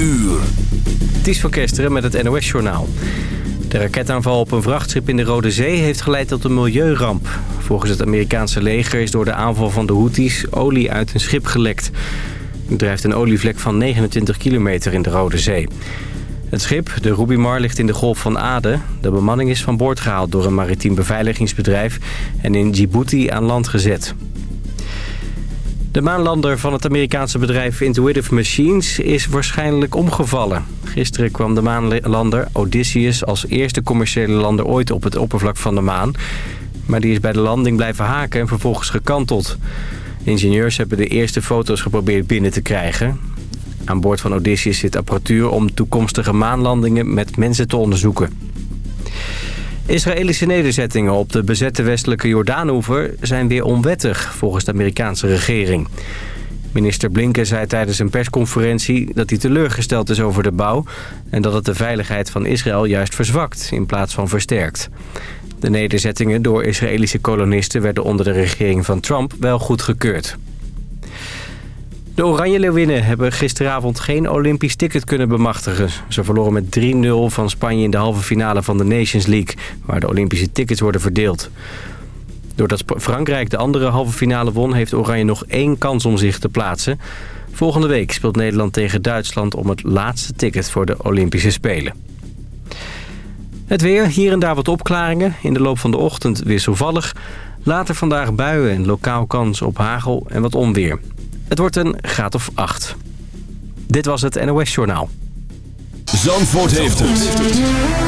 uur. Het is van met het NOS-journaal. De raketaanval op een vrachtschip in de Rode Zee heeft geleid tot een milieuramp. Volgens het Amerikaanse leger is door de aanval van de Houthis olie uit een schip gelekt. Er drijft een olievlek van 29 kilometer in de Rode Zee. Het schip, de Rubimar, ligt in de Golf van Aden. De bemanning is van boord gehaald door een maritiem beveiligingsbedrijf... en in Djibouti aan land gezet. De maanlander van het Amerikaanse bedrijf Intuitive Machines is waarschijnlijk omgevallen. Gisteren kwam de maanlander Odysseus als eerste commerciële lander ooit op het oppervlak van de maan. Maar die is bij de landing blijven haken en vervolgens gekanteld. Ingenieurs hebben de eerste foto's geprobeerd binnen te krijgen. Aan boord van Odysseus zit apparatuur om toekomstige maanlandingen met mensen te onderzoeken. Israëlische nederzettingen op de bezette westelijke Jordaanoever zijn weer onwettig volgens de Amerikaanse regering. Minister Blinken zei tijdens een persconferentie dat hij teleurgesteld is over de bouw... en dat het de veiligheid van Israël juist verzwakt in plaats van versterkt. De nederzettingen door Israëlische kolonisten werden onder de regering van Trump wel goedgekeurd. De Oranje Leeuwinnen hebben gisteravond geen Olympisch ticket kunnen bemachtigen. Ze verloren met 3-0 van Spanje in de halve finale van de Nations League... waar de Olympische tickets worden verdeeld. Doordat Frankrijk de andere halve finale won... heeft Oranje nog één kans om zich te plaatsen. Volgende week speelt Nederland tegen Duitsland... om het laatste ticket voor de Olympische Spelen. Het weer, hier en daar wat opklaringen. In de loop van de ochtend wisselvallig. Later vandaag buien en lokaal kans op hagel en wat onweer. Het wordt een graad of 8. Dit was het NOS Journaal. Zandvoort heeft het.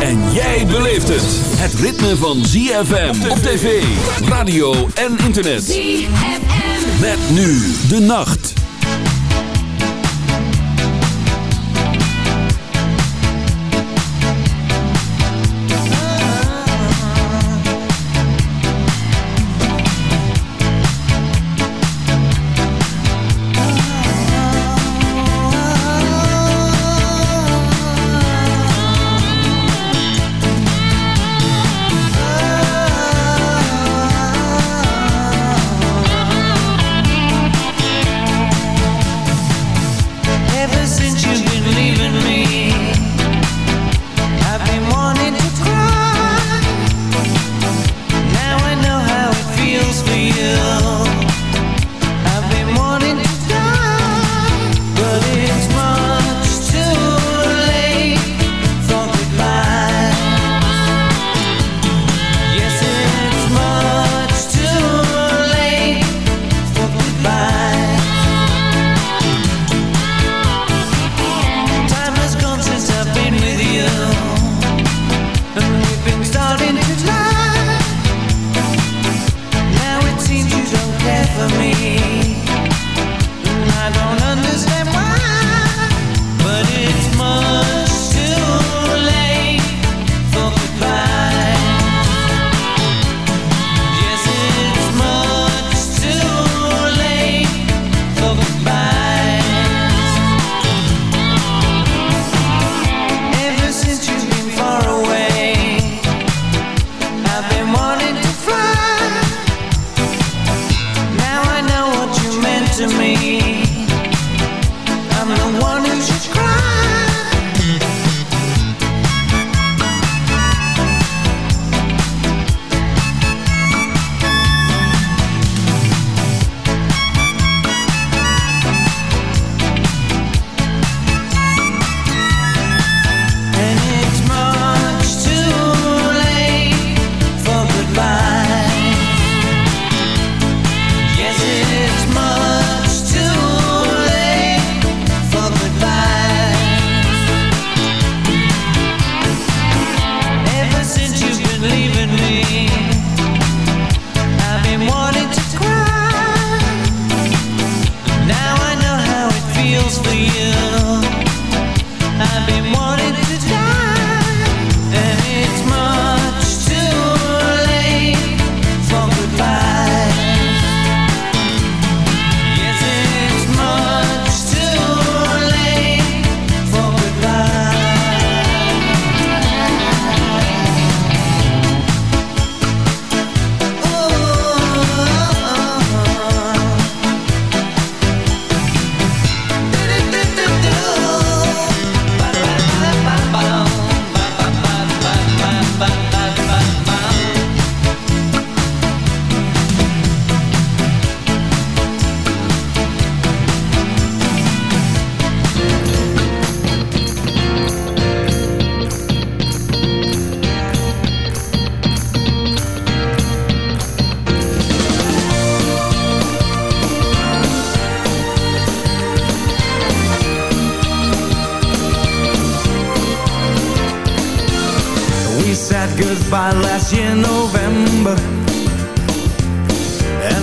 En jij beleeft het. Het ritme van ZFM op tv, radio en internet. ZFM. Met nu de nacht.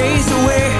days away.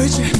回去。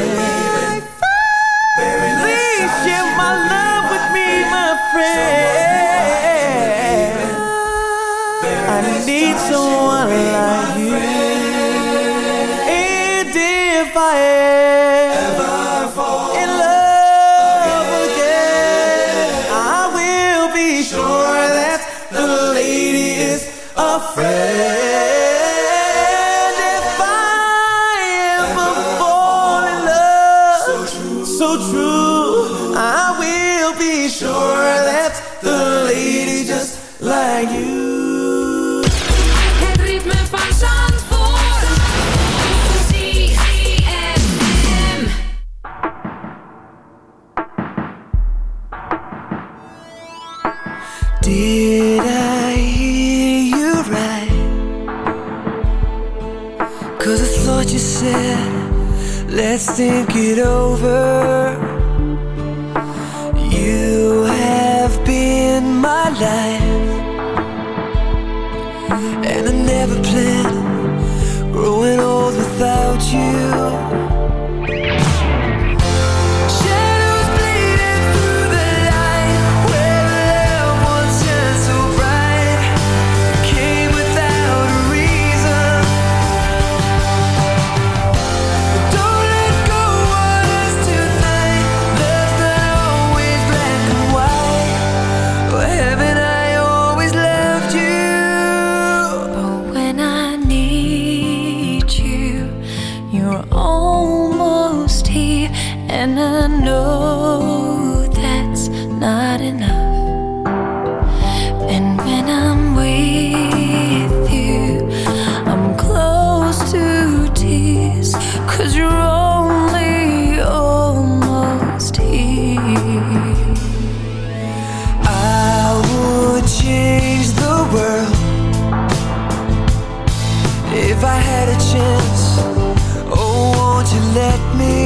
Is let me.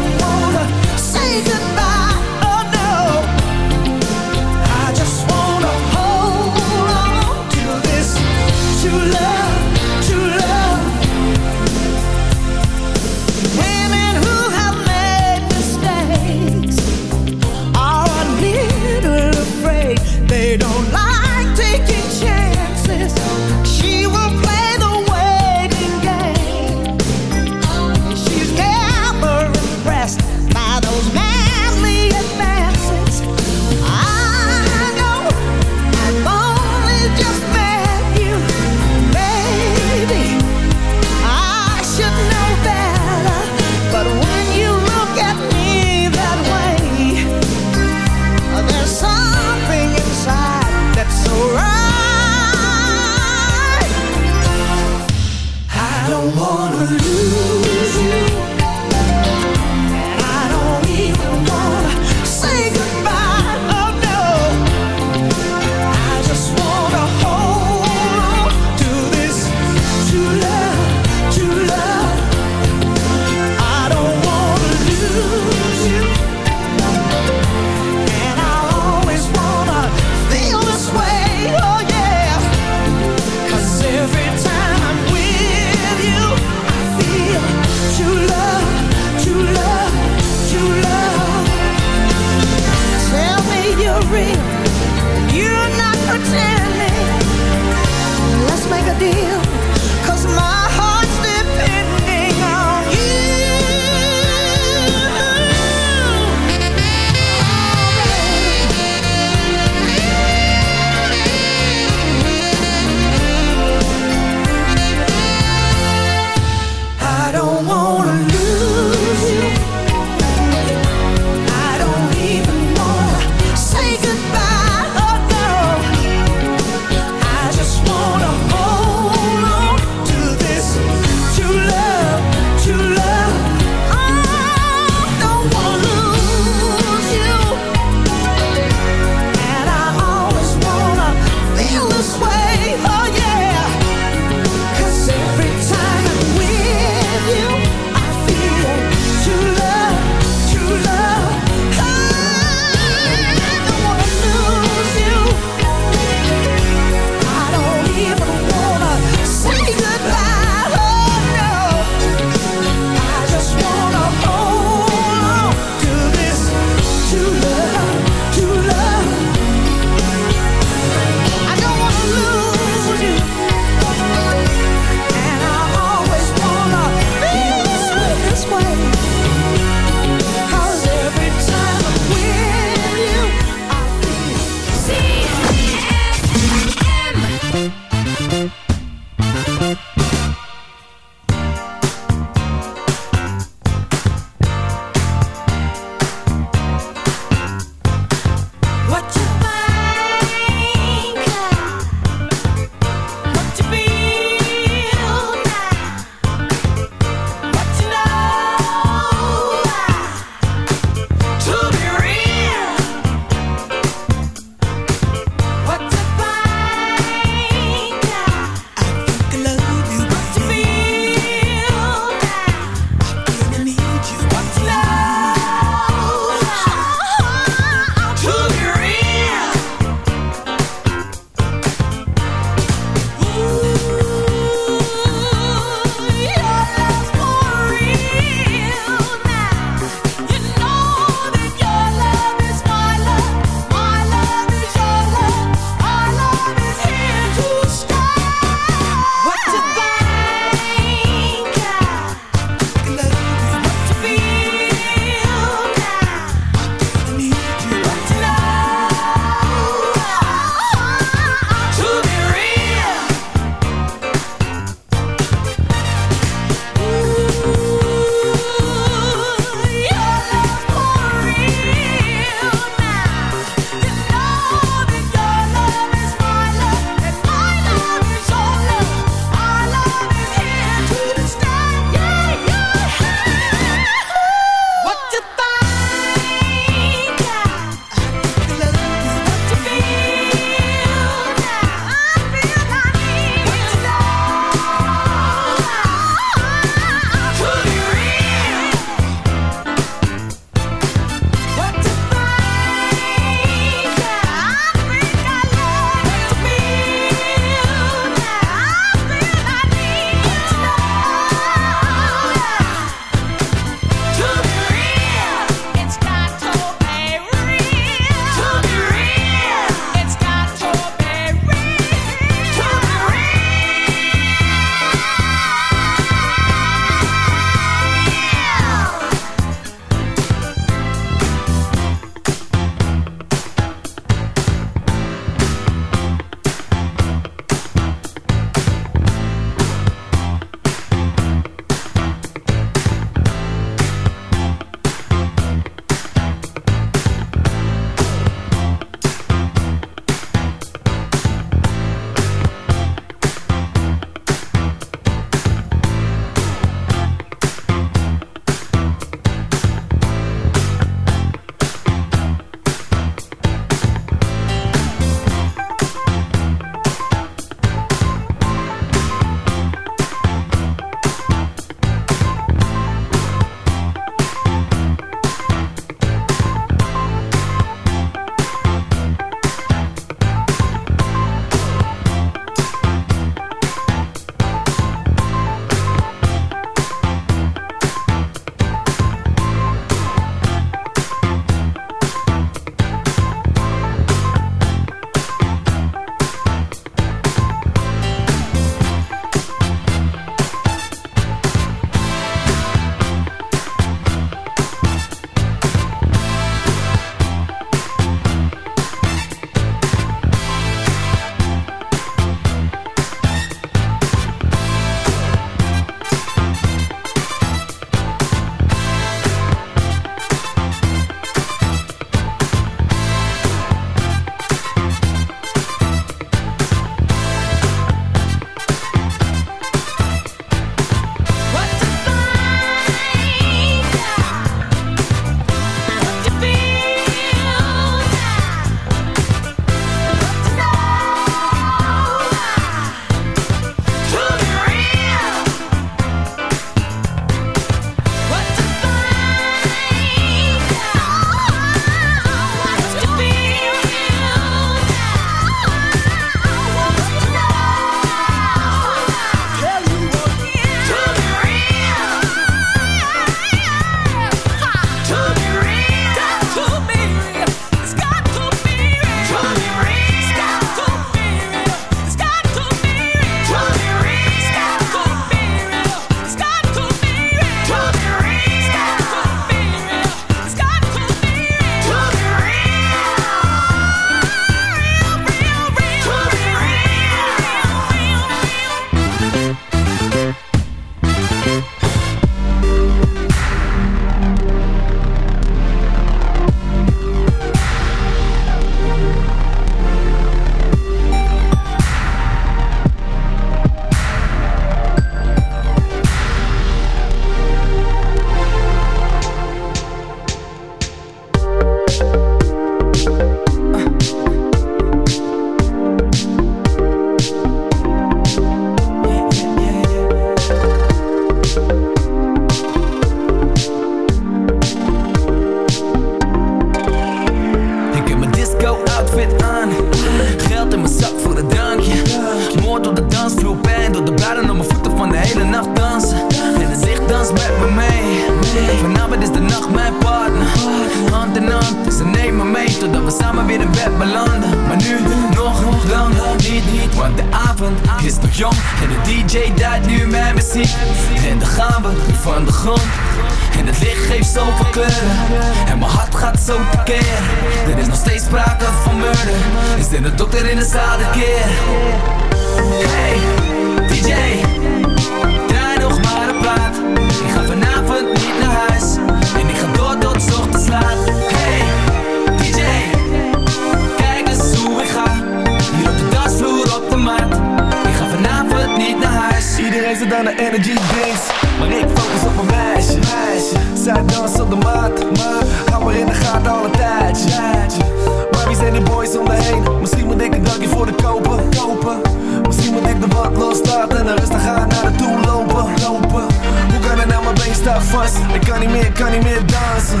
rustig gaan naar de toe lopen, lopen. Hoe kan het nou, mijn been staat vast? Ik kan niet meer, kan niet meer dansen.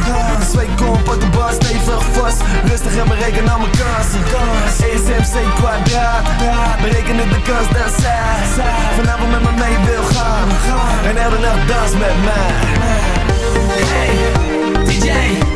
Twee kom, op de bar stevig vast. Rustig en bereken al mijn kansen. ESMC kwadraat Bereken ik de kans dat zij Vanavond met me mee wil gaan. En elke nacht dans met mij. Hey, DJ